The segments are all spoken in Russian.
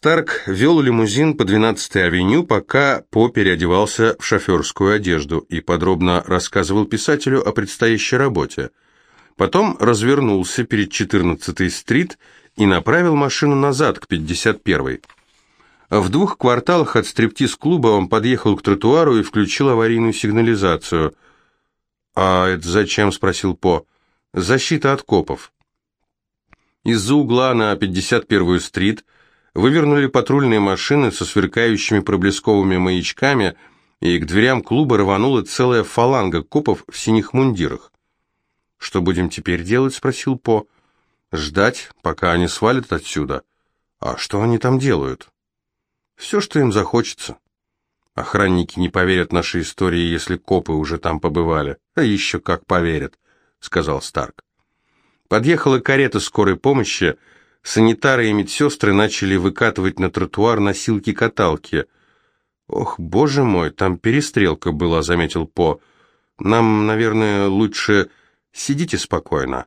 Старк вел лимузин по 12-й авеню, пока По переодевался в шоферскую одежду и подробно рассказывал писателю о предстоящей работе. Потом развернулся перед 14-й стрит и направил машину назад, к 51-й. В двух кварталах от стриптиз-клуба он подъехал к тротуару и включил аварийную сигнализацию. «А это зачем?» – спросил По. «Защита от копов». Из-за угла на 51-ю стрит – вывернули патрульные машины со сверкающими проблесковыми маячками, и к дверям клуба рванула целая фаланга копов в синих мундирах. «Что будем теперь делать?» — спросил По. «Ждать, пока они свалят отсюда. А что они там делают?» «Все, что им захочется. Охранники не поверят нашей истории, если копы уже там побывали. А еще как поверят», — сказал Старк. Подъехала карета скорой помощи, — Санитары и медсестры начали выкатывать на тротуар носилки-каталки. «Ох, боже мой, там перестрелка была», — заметил По. «Нам, наверное, лучше сидите спокойно».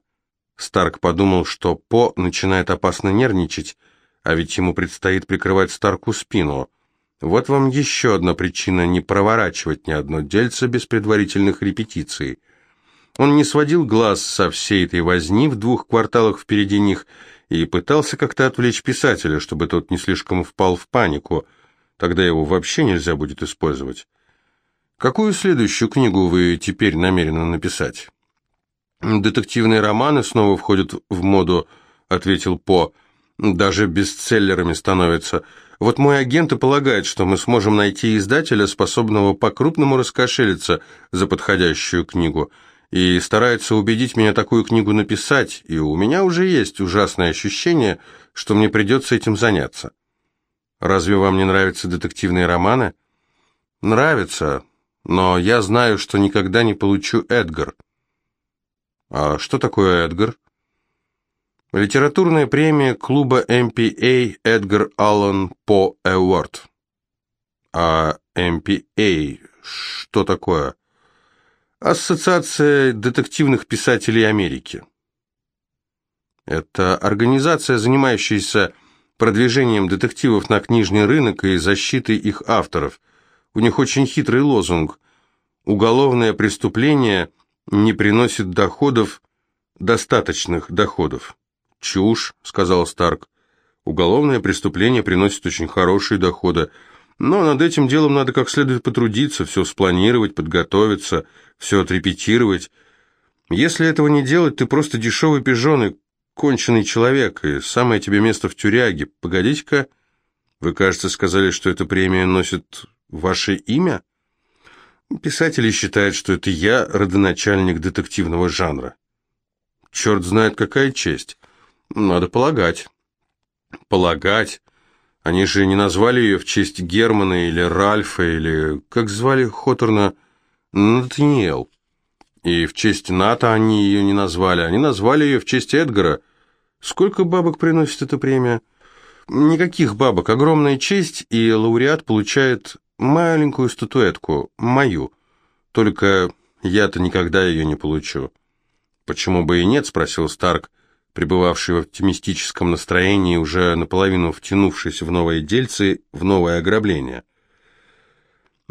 Старк подумал, что По начинает опасно нервничать, а ведь ему предстоит прикрывать Старку спину. Вот вам еще одна причина не проворачивать ни одно дельце без предварительных репетиций. Он не сводил глаз со всей этой возни в двух кварталах впереди них и пытался как-то отвлечь писателя, чтобы тот не слишком впал в панику. Тогда его вообще нельзя будет использовать. Какую следующую книгу вы теперь намерены написать? Детективные романы снова входят в моду, ответил По. Даже бестселлерами становятся. Вот мой агент и полагает, что мы сможем найти издателя, способного по-крупному раскошелиться за подходящую книгу и старается убедить меня такую книгу написать, и у меня уже есть ужасное ощущение, что мне придется этим заняться. Разве вам не нравятся детективные романы? Нравится, но я знаю, что никогда не получу Эдгар. А что такое Эдгар? Литературная премия клуба MPA Эдгар Аллан По Эворд. А MPA что такое? Ассоциация детективных писателей Америки. Это организация, занимающаяся продвижением детективов на книжный рынок и защитой их авторов. У них очень хитрый лозунг «Уголовное преступление не приносит доходов, достаточных доходов». «Чушь», — сказал Старк. «Уголовное преступление приносит очень хорошие доходы». Но над этим делом надо как следует потрудиться, все спланировать, подготовиться, все отрепетировать. Если этого не делать, ты просто дешевый пижон и конченый человек, и самое тебе место в тюряге. Погодите-ка, вы, кажется, сказали, что эта премия носит ваше имя? Писатели считают, что это я, родоначальник детективного жанра. Черт знает, какая честь. Надо полагать. Полагать. Они же не назвали ее в честь Германа или Ральфа, или, как звали Хоторна, Натаниэл. И в честь Ната они ее не назвали, они назвали ее в честь Эдгара. Сколько бабок приносит эта премия? Никаких бабок, огромная честь, и лауреат получает маленькую статуэтку, мою. Только я-то никогда ее не получу. «Почему бы и нет?» — спросил Старк пребывавший в оптимистическом настроении, уже наполовину втянувшись в новые дельцы, в новое ограбление.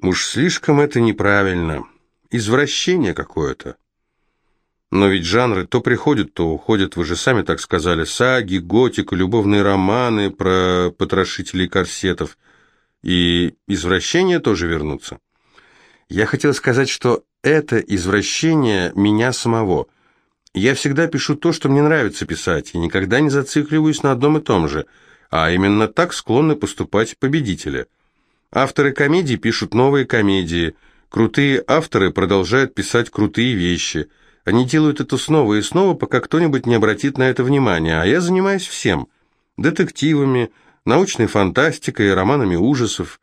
Уж слишком это неправильно. Извращение какое-то. Но ведь жанры то приходят, то уходят, вы же сами так сказали, саги, готика, любовные романы про потрошителей корсетов. И извращения тоже вернутся. Я хотел сказать, что это извращение меня самого – я всегда пишу то, что мне нравится писать, и никогда не зацикливаюсь на одном и том же, а именно так склонны поступать победители. Авторы комедий пишут новые комедии, крутые авторы продолжают писать крутые вещи. Они делают это снова и снова, пока кто-нибудь не обратит на это внимание, а я занимаюсь всем. Детективами, научной фантастикой, романами ужасов.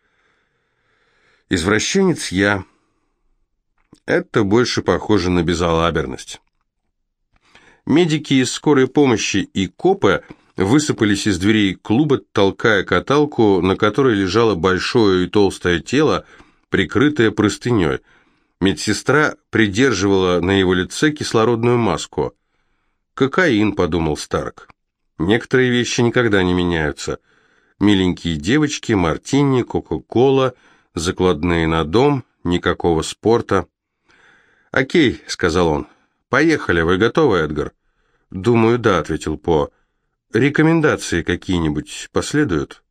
Извращенец я. Это больше похоже на безалаберность. Медики из скорой помощи и копы высыпались из дверей клуба, толкая каталку, на которой лежало большое и толстое тело, прикрытое простыней. Медсестра придерживала на его лице кислородную маску. «Кокаин», — подумал Старк. «Некоторые вещи никогда не меняются. Миленькие девочки, мартини, кока-кола, закладные на дом, никакого спорта. «Окей», — сказал он. «Поехали, вы готовы, Эдгар?» «Думаю, да», — ответил По. «Рекомендации какие-нибудь последуют?»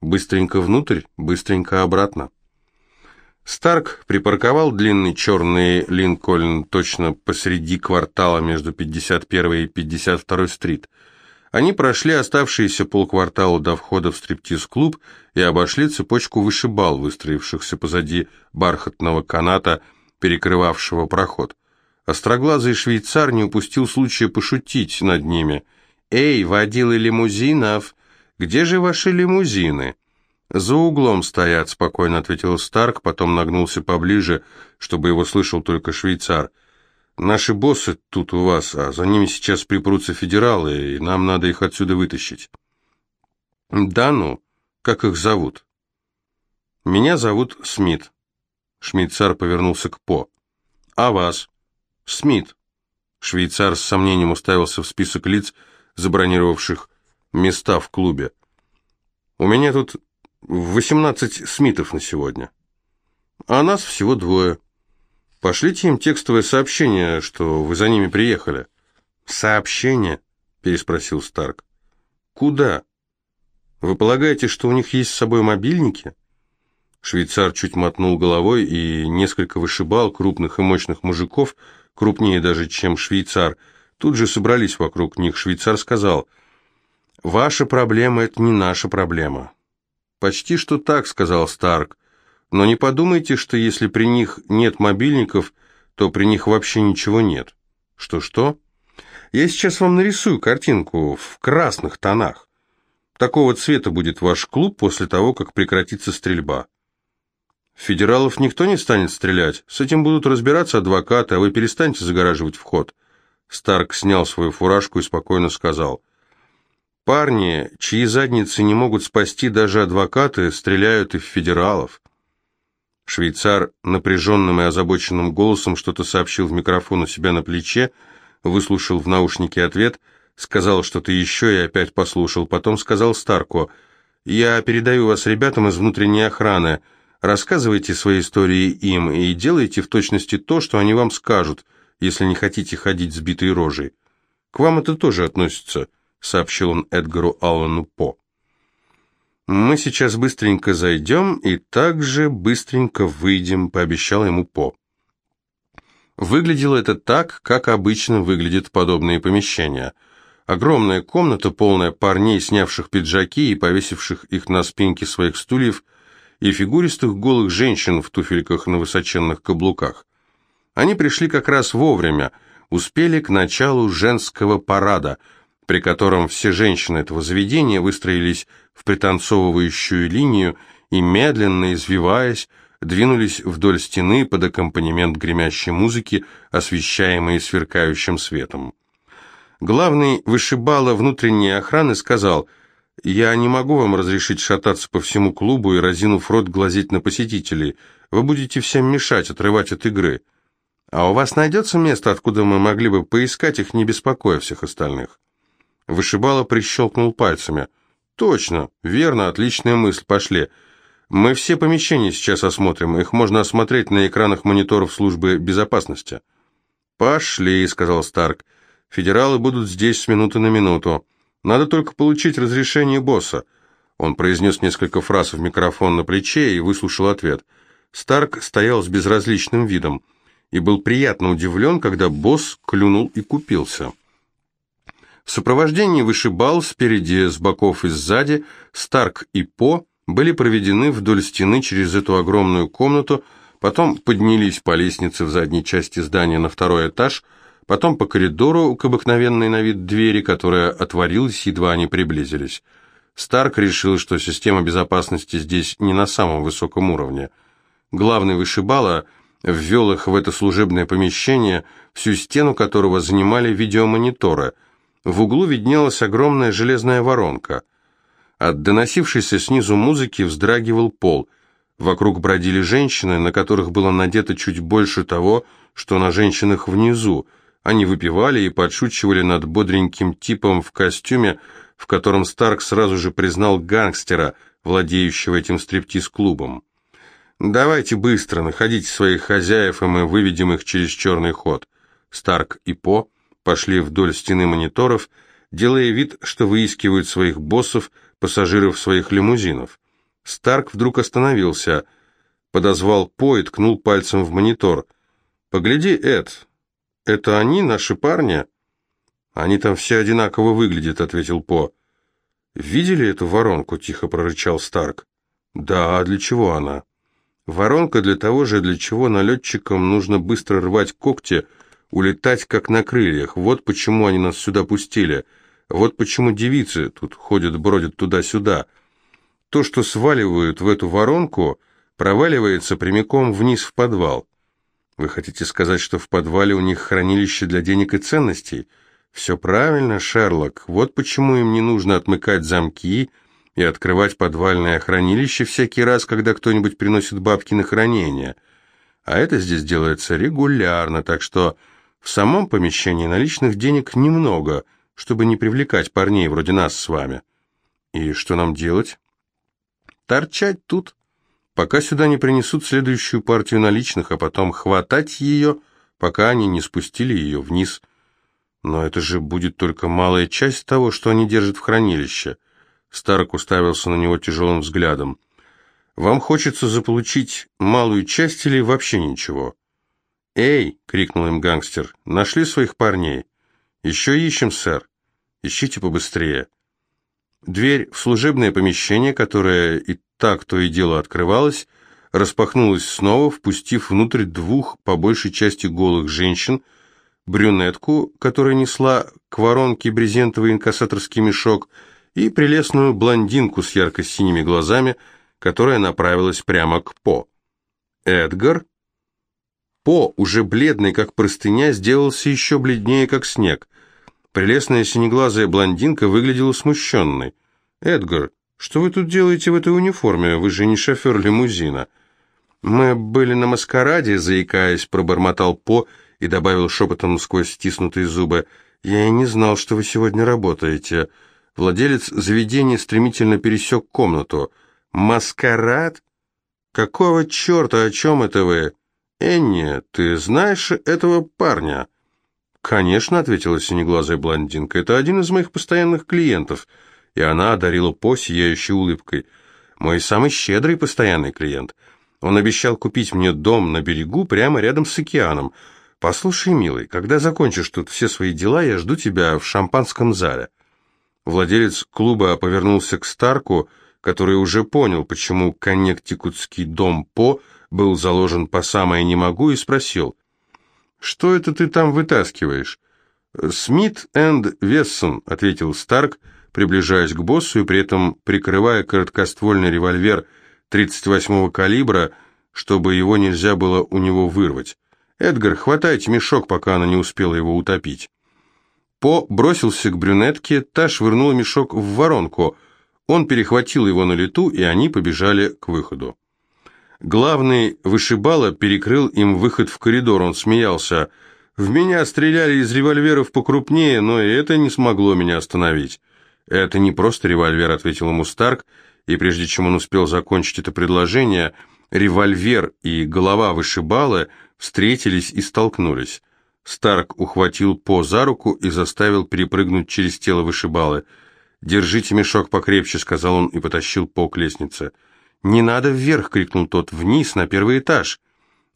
«Быстренько внутрь, быстренько обратно». Старк припарковал длинный черный Линкольн точно посреди квартала между 51 и 52 стрит. Они прошли оставшиеся полквартала до входа в стриптиз-клуб и обошли цепочку вышибал, выстроившихся позади бархатного каната, перекрывавшего проход. Остроглазый швейцар не упустил случая пошутить над ними. «Эй, водилы лимузинов, где же ваши лимузины?» «За углом стоят», — спокойно ответил Старк, потом нагнулся поближе, чтобы его слышал только швейцар. «Наши боссы тут у вас, а за ними сейчас припрутся федералы, и нам надо их отсюда вытащить». «Да ну, как их зовут?» «Меня зовут Смит». Швейцар повернулся к По. «А вас?» «Смит». Швейцар с сомнением уставился в список лиц, забронировавших места в клубе. «У меня тут восемнадцать Смитов на сегодня. А нас всего двое. Пошлите им текстовое сообщение, что вы за ними приехали». «Сообщение?» – переспросил Старк. «Куда? Вы полагаете, что у них есть с собой мобильники?» Швейцар чуть мотнул головой, и несколько вышибал крупных и мощных мужиков – крупнее даже, чем швейцар, тут же собрались вокруг них. Швейцар сказал, «Ваша проблема — это не наша проблема». «Почти что так», — сказал Старк. «Но не подумайте, что если при них нет мобильников, то при них вообще ничего нет». «Что-что?» «Я сейчас вам нарисую картинку в красных тонах. Такого цвета будет ваш клуб после того, как прекратится стрельба». Федералов никто не станет стрелять. С этим будут разбираться адвокаты, а вы перестаньте загораживать вход. Старк снял свою фуражку и спокойно сказал. Парни, чьи задницы не могут спасти даже адвокаты, стреляют и в федералов. Швейцар напряженным и озабоченным голосом что-то сообщил в микрофон у себя на плече, выслушал в наушнике ответ, сказал что-то еще и опять послушал, потом сказал Старку, «Я передаю вас ребятам из внутренней охраны», Рассказывайте свои истории им и делайте в точности то, что они вам скажут, если не хотите ходить сбитой рожей. К вам это тоже относится, сообщил он Эдгару Аллану По. Мы сейчас быстренько зайдем и также быстренько выйдем, пообещал ему По. Выглядело это так, как обычно выглядят подобные помещения. Огромная комната, полная парней, снявших пиджаки и повесивших их на спинки своих стульев – и фигуристых голых женщин в туфельках на высоченных каблуках. Они пришли как раз вовремя, успели к началу женского парада, при котором все женщины этого заведения выстроились в пританцовывающую линию и, медленно извиваясь, двинулись вдоль стены под аккомпанемент гремящей музыки, освещаемой сверкающим светом. Главный вышибала внутренней охраны сказал – «Я не могу вам разрешить шататься по всему клубу и, разинув рот, глазеть на посетителей. Вы будете всем мешать, отрывать от игры. А у вас найдется место, откуда мы могли бы поискать их, не беспокоя всех остальных?» Вышибала прищелкнул пальцами. «Точно, верно, отличная мысль, пошли. Мы все помещения сейчас осмотрим, их можно осмотреть на экранах мониторов службы безопасности». «Пошли», — сказал Старк. «Федералы будут здесь с минуты на минуту». Надо только получить разрешение босса». Он произнес несколько фраз в микрофон на плече и выслушал ответ. Старк стоял с безразличным видом и был приятно удивлен, когда босс клюнул и купился. В сопровождении вышибал спереди, с боков и сзади, Старк и По были проведены вдоль стены через эту огромную комнату, потом поднялись по лестнице в задней части здания на второй этаж – потом по коридору к обыкновенной на вид двери, которая отворилась, едва они приблизились. Старк решил, что система безопасности здесь не на самом высоком уровне. Главный вышибала ввел их в это служебное помещение, всю стену которого занимали видеомониторы. В углу виднелась огромная железная воронка. От доносившейся снизу музыки вздрагивал пол. Вокруг бродили женщины, на которых было надето чуть больше того, что на женщинах внизу – они выпивали и подшучивали над бодреньким типом в костюме, в котором Старк сразу же признал гангстера, владеющего этим стриптиз-клубом. «Давайте быстро, находите своих хозяев, и мы выведем их через черный ход». Старк и По пошли вдоль стены мониторов, делая вид, что выискивают своих боссов, пассажиров своих лимузинов. Старк вдруг остановился, подозвал По и ткнул пальцем в монитор. «Погляди, Эд, это они, наши парни?» «Они там все одинаково выглядят», — ответил По. «Видели эту воронку?» — тихо прорычал Старк. «Да, а для чего она?» Воронка для того же, для чего налетчикам нужно быстро рвать когти, улетать как на крыльях. Вот почему они нас сюда пустили. Вот почему девицы тут ходят, бродят туда-сюда. То, что сваливают в эту воронку, проваливается прямиком вниз в подвал. Вы хотите сказать, что в подвале у них хранилище для денег и ценностей? Все правильно, Шерлок. Вот почему им не нужно отмыкать замки и открывать подвальное хранилище всякий раз, когда кто-нибудь приносит бабки на хранение. А это здесь делается регулярно, так что в самом помещении наличных денег немного, чтобы не привлекать парней вроде нас с вами. И что нам делать? Торчать тут, пока сюда не принесут следующую партию наличных, а потом хватать ее, пока они не спустили ее вниз. Но это же будет только малая часть того, что они держат в хранилище. Старок уставился на него тяжелым взглядом. «Вам хочется заполучить малую часть или вообще ничего?» «Эй!» — крикнул им гангстер. «Нашли своих парней?» «Еще ищем, сэр. Ищите побыстрее». Дверь в служебное помещение, которое и так то и дело открывалось, распахнулась снова, впустив внутрь двух, по большей части голых женщин, брюнетку, которая несла к воронке брезентовый инкассаторский мешок, и прелестную блондинку с ярко-синими глазами, которая направилась прямо к По. Эдгар? По, уже бледный, как простыня, сделался еще бледнее, как снег. Прелестная синеглазая блондинка выглядела смущенной. «Эдгар, что вы тут делаете в этой униформе? Вы же не шофер лимузина». «Мы были на маскараде», — заикаясь, пробормотал По и добавил шепотом сквозь стиснутые зубы. «Я и не знал, что вы сегодня работаете». Владелец заведения стремительно пересек комнату. «Маскарад? Какого черта, о чем это вы?» «Энни, ты знаешь этого парня?» «Конечно», — ответила синеглазая блондинка, — «это один из моих постоянных клиентов». И она одарила По сияющей улыбкой. «Мой самый щедрый постоянный клиент. Он обещал купить мне дом на берегу прямо рядом с океаном. Послушай, милый, когда закончишь тут все свои дела, я жду тебя в шампанском зале». Владелец клуба повернулся к Старку, который уже понял, почему коннектикутский дом По был заложен по самое не могу, и спросил, «Что это ты там вытаскиваешь?» «Смит энд Вессон», — ответил Старк, приближаясь к боссу и при этом прикрывая короткоствольный револьвер 38-го калибра, чтобы его нельзя было у него вырвать. «Эдгар, хватайте мешок, пока она не успела его утопить». По бросился к брюнетке, та швырнула мешок в воронку. Он перехватил его на лету, и они побежали к выходу. Главный вышибала перекрыл им выход в коридор, он смеялся. «В меня стреляли из револьверов покрупнее, но и это не смогло меня остановить». «Это не просто револьвер», — ответил ему Старк, и прежде чем он успел закончить это предложение, револьвер и голова вышибала встретились и столкнулись. Старк ухватил По за руку и заставил перепрыгнуть через тело вышибалы. «Держите мешок покрепче», — сказал он и потащил По к лестнице. «Не надо вверх!» — крикнул тот. «Вниз, на первый этаж!»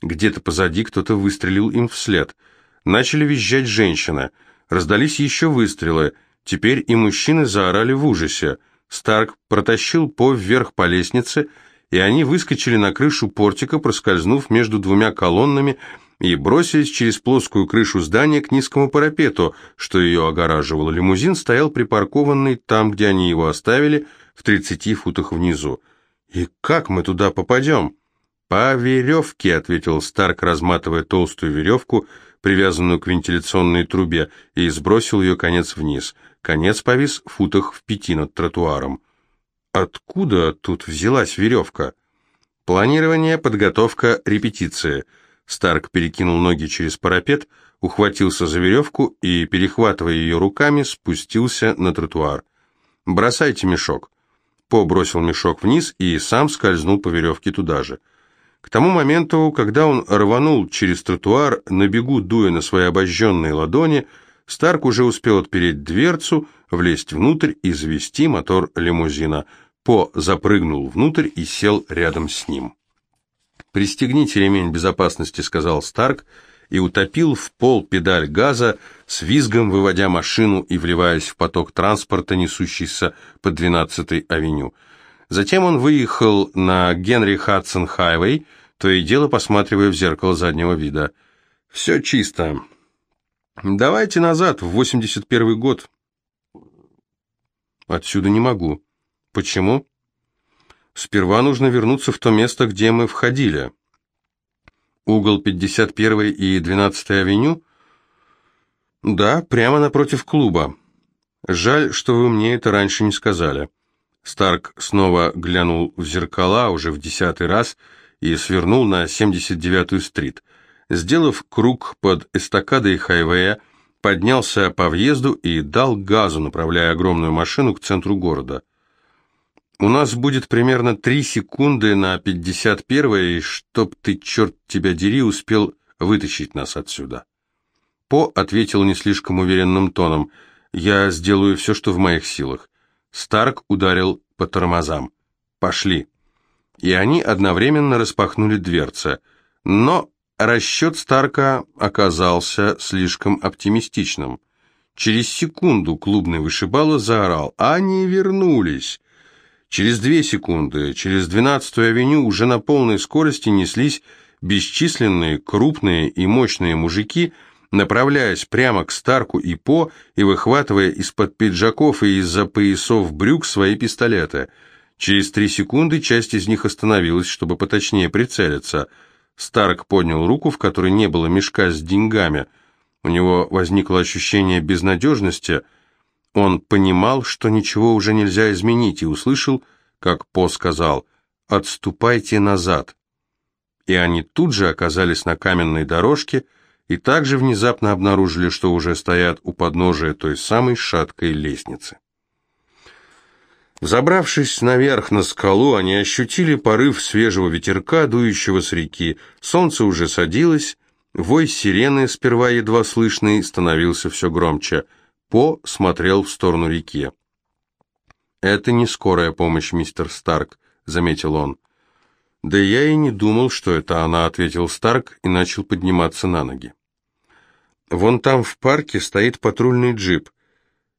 Где-то позади кто-то выстрелил им вслед. Начали визжать женщины. Раздались еще выстрелы. Теперь и мужчины заорали в ужасе. Старк протащил По вверх по лестнице, и они выскочили на крышу портика, проскользнув между двумя колоннами и бросились через плоскую крышу здания к низкому парапету, что ее огораживало. Лимузин стоял припаркованный там, где они его оставили, в 30 футах внизу. «И как мы туда попадем?» «По веревке», — ответил Старк, разматывая толстую веревку, привязанную к вентиляционной трубе, и сбросил ее конец вниз. Конец повис в футах в пяти над тротуаром. «Откуда тут взялась веревка?» «Планирование, подготовка, репетиция». Старк перекинул ноги через парапет, ухватился за веревку и, перехватывая ее руками, спустился на тротуар. «Бросайте мешок». По бросил мешок вниз и сам скользнул по веревке туда же. К тому моменту, когда он рванул через тротуар, на бегу дуя на свои обожженные ладони, Старк уже успел отпереть дверцу, влезть внутрь и завести мотор лимузина. По запрыгнул внутрь и сел рядом с ним. «Пристегните ремень безопасности», — сказал Старк, и утопил в пол педаль газа, с визгом выводя машину и вливаясь в поток транспорта, несущийся по 12-й авеню. Затем он выехал на Генри Хадсон Хайвей, то и дело посматривая в зеркало заднего вида. «Все чисто. Давайте назад, в 81 год». «Отсюда не могу». «Почему?» «Сперва нужно вернуться в то место, где мы входили». «Угол 51 и 12 авеню?» «Да, прямо напротив клуба. Жаль, что вы мне это раньше не сказали». Старк снова глянул в зеркала уже в десятый раз и свернул на 79-ю стрит. Сделав круг под эстакадой хайвея, поднялся по въезду и дал газу, направляя огромную машину к центру города. «У нас будет примерно три секунды на 51-е, чтоб ты, черт тебя дери, успел вытащить нас отсюда». По ответил не слишком уверенным тоном. «Я сделаю все, что в моих силах». Старк ударил по тормозам. «Пошли». И они одновременно распахнули дверцы. Но расчет Старка оказался слишком оптимистичным. Через секунду клубный вышибало заорал «Они вернулись!». Через две секунды, через 12-ю авеню уже на полной скорости неслись бесчисленные крупные и мощные мужики – направляясь прямо к Старку и По и выхватывая из-под пиджаков и из-за поясов брюк свои пистолеты. Через три секунды часть из них остановилась, чтобы поточнее прицелиться. Старк поднял руку, в которой не было мешка с деньгами. У него возникло ощущение безнадежности. Он понимал, что ничего уже нельзя изменить, и услышал, как По сказал «Отступайте назад». И они тут же оказались на каменной дорожке, и также внезапно обнаружили, что уже стоят у подножия той самой шаткой лестницы. Забравшись наверх на скалу, они ощутили порыв свежего ветерка, дующего с реки. Солнце уже садилось, вой сирены, сперва едва слышный, становился все громче. По смотрел в сторону реки. «Это не скорая помощь, мистер Старк», — заметил он. «Да я и не думал, что это она», — ответил Старк и начал подниматься на ноги. «Вон там в парке стоит патрульный джип.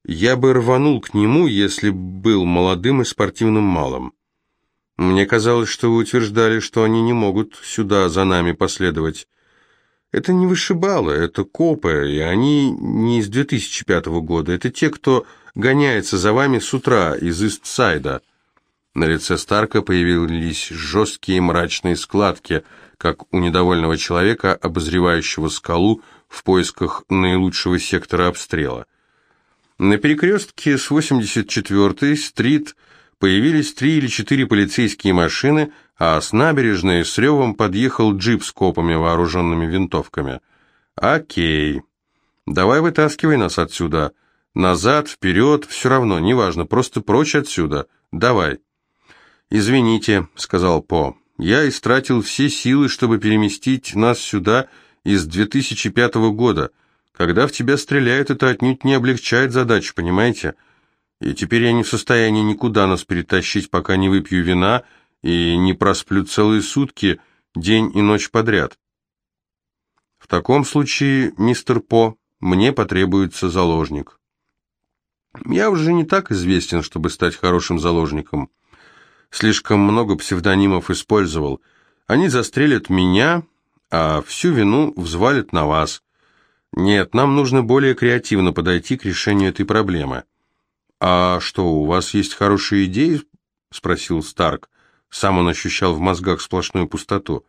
Я бы рванул к нему, если б был молодым и спортивным малым. Мне казалось, что вы утверждали, что они не могут сюда за нами последовать. Это не вышибало, это копы, и они не из 2005 года. Это те, кто гоняется за вами с утра из Истсайда». На лице Старка появились жесткие мрачные складки, как у недовольного человека, обозревающего скалу в поисках наилучшего сектора обстрела. На перекрестке с 84-й стрит появились три или четыре полицейские машины, а с набережной с ревом подъехал джип с копами, вооруженными винтовками. «Окей. Давай вытаскивай нас отсюда. Назад, вперед, все равно, неважно, просто прочь отсюда. Давай». «Извините», — сказал По, — «я истратил все силы, чтобы переместить нас сюда из 2005 года. Когда в тебя стреляют, это отнюдь не облегчает задачу, понимаете? И теперь я не в состоянии никуда нас перетащить, пока не выпью вина и не просплю целые сутки, день и ночь подряд». «В таком случае, мистер По, мне потребуется заложник». «Я уже не так известен, чтобы стать хорошим заложником». Слишком много псевдонимов использовал. Они застрелят меня, а всю вину взвалят на вас. Нет, нам нужно более креативно подойти к решению этой проблемы. А что, у вас есть хорошие идеи? спросил Старк. Сам он ощущал в мозгах сплошную пустоту.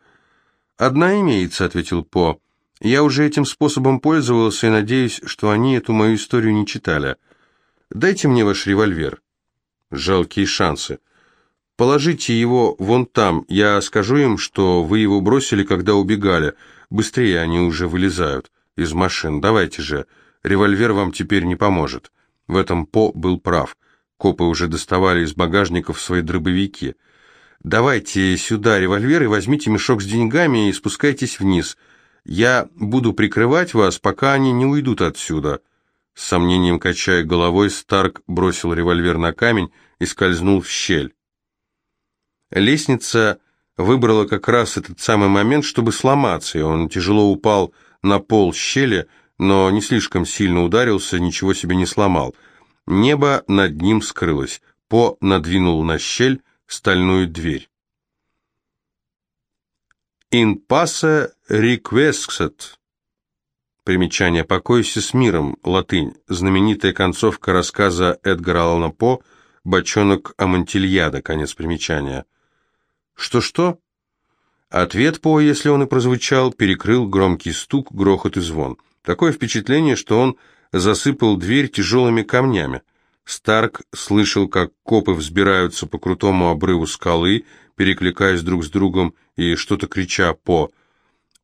«Одна имеется», — ответил По. «Я уже этим способом пользовался и надеюсь, что они эту мою историю не читали. Дайте мне ваш револьвер». «Жалкие шансы. Положите его вон там, я скажу им, что вы его бросили, когда убегали. Быстрее они уже вылезают из машин. Давайте же, револьвер вам теперь не поможет». В этом По был прав. Копы уже доставали из багажников свои дробовики. «Давайте сюда револьвер и возьмите мешок с деньгами и спускайтесь вниз. Я буду прикрывать вас, пока они не уйдут отсюда». С сомнением качая головой, Старк бросил револьвер на камень и скользнул в щель. Лестница выбрала как раз этот самый момент, чтобы сломаться, и он тяжело упал на пол щели, но не слишком сильно ударился, ничего себе не сломал. Небо над ним скрылось. По надвинул на щель стальную дверь. «In passe requescat» Примечание «Покойся с миром», латынь, знаменитая концовка рассказа Эдгара Аллана По «Бочонок Амантильяда», конец примечания. Что-что? Ответ По, если он и прозвучал, перекрыл громкий стук, грохот и звон. Такое впечатление, что он засыпал дверь тяжелыми камнями. Старк слышал, как копы взбираются по крутому обрыву скалы, перекликаясь друг с другом и что-то крича по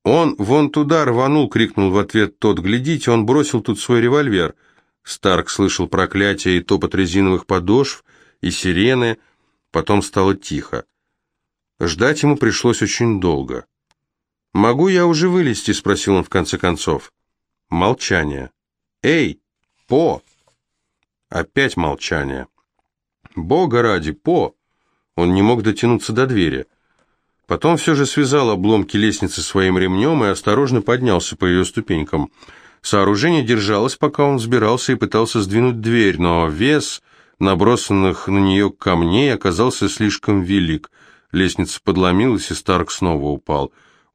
«Он вон туда рванул!» — крикнул в ответ тот. «Глядите, он бросил тут свой револьвер!» Старк слышал проклятие и топот резиновых подошв, и сирены. Потом стало тихо. Ждать ему пришлось очень долго. «Могу я уже вылезти?» — спросил он в конце концов. Молчание. «Эй, По!» Опять молчание. «Бога ради, По!» Он не мог дотянуться до двери. Потом все же связал обломки лестницы своим ремнем и осторожно поднялся по ее ступенькам. Сооружение держалось, пока он взбирался и пытался сдвинуть дверь, но вес набросанных на нее камней оказался слишком велик. Лестница подломилась, и Старк снова упал.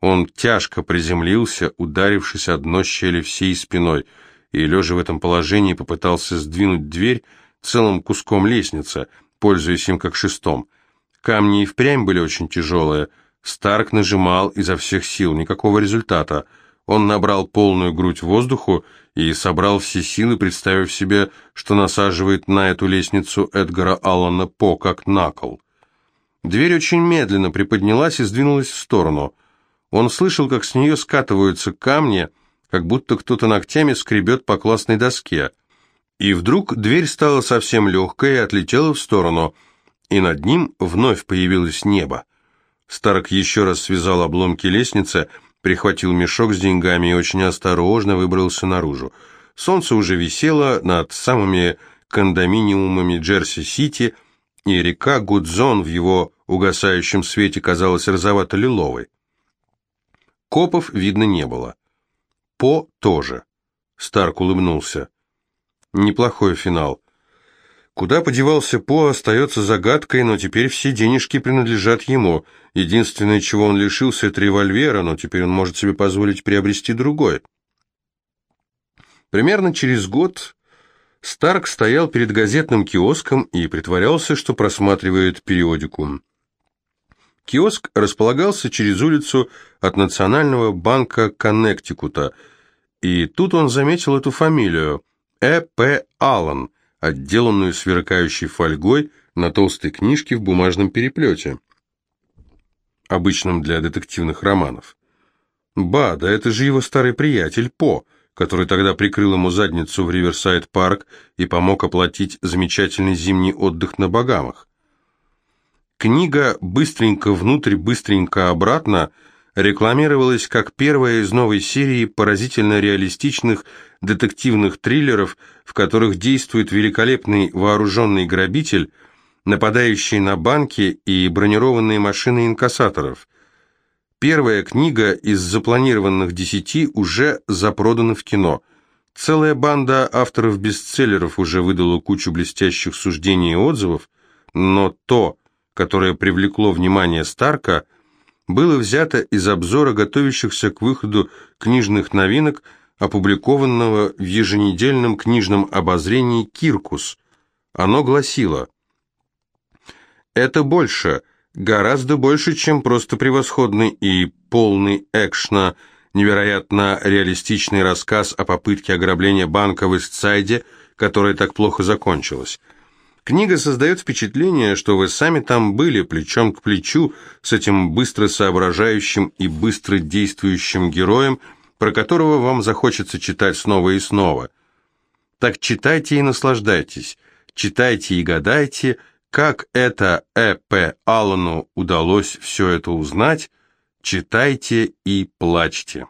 Он тяжко приземлился, ударившись о дно щели всей спиной, и, лежа в этом положении, попытался сдвинуть дверь целым куском лестницы, пользуясь им как шестом. Камни и впрямь были очень тяжелые. Старк нажимал изо всех сил, никакого результата. Он набрал полную грудь воздуху и собрал все силы, представив себе, что насаживает на эту лестницу Эдгара Аллана По, как на кол. Дверь очень медленно приподнялась и сдвинулась в сторону – он слышал, как с нее скатываются камни, как будто кто-то ногтями скребет по классной доске. И вдруг дверь стала совсем легкой и отлетела в сторону, и над ним вновь появилось небо. Старк еще раз связал обломки лестницы, прихватил мешок с деньгами и очень осторожно выбрался наружу. Солнце уже висело над самыми кондоминиумами Джерси-Сити, и река Гудзон в его угасающем свете казалась розовато-лиловой. Копов видно не было. По тоже. Старк улыбнулся. Неплохой финал. Куда подевался По, остается загадкой, но теперь все денежки принадлежат ему. Единственное, чего он лишился, это револьвера, но теперь он может себе позволить приобрести другой. Примерно через год Старк стоял перед газетным киоском и притворялся, что просматривает периодику. Киоск располагался через улицу от Национального банка Коннектикута, и тут он заметил эту фамилию – Э. П. Аллан, отделанную сверкающей фольгой на толстой книжке в бумажном переплете, обычном для детективных романов. Ба, да это же его старый приятель По, который тогда прикрыл ему задницу в Риверсайд-парк и помог оплатить замечательный зимний отдых на Багамах. Книга «Быстренько внутрь, быстренько обратно» рекламировалась как первая из новой серии поразительно реалистичных детективных триллеров, в которых действует великолепный вооруженный грабитель, нападающий на банки и бронированные машины инкассаторов. Первая книга из запланированных десяти уже запродана в кино. Целая банда авторов бестселлеров уже выдала кучу блестящих суждений и отзывов, но то, которое привлекло внимание Старка, было взято из обзора готовящихся к выходу книжных новинок, опубликованного в еженедельном книжном обозрении «Киркус». Оно гласило «Это больше, гораздо больше, чем просто превосходный и полный экшна, невероятно реалистичный рассказ о попытке ограбления банка в Истсайде, которая так плохо закончилась». Книга создает впечатление, что вы сами там были, плечом к плечу, с этим быстро соображающим и быстро действующим героем, про которого вам захочется читать снова и снова. Так читайте и наслаждайтесь. читайте и гадайте, как это Э.П. Аллану удалось все это узнать, читайте и плачьте.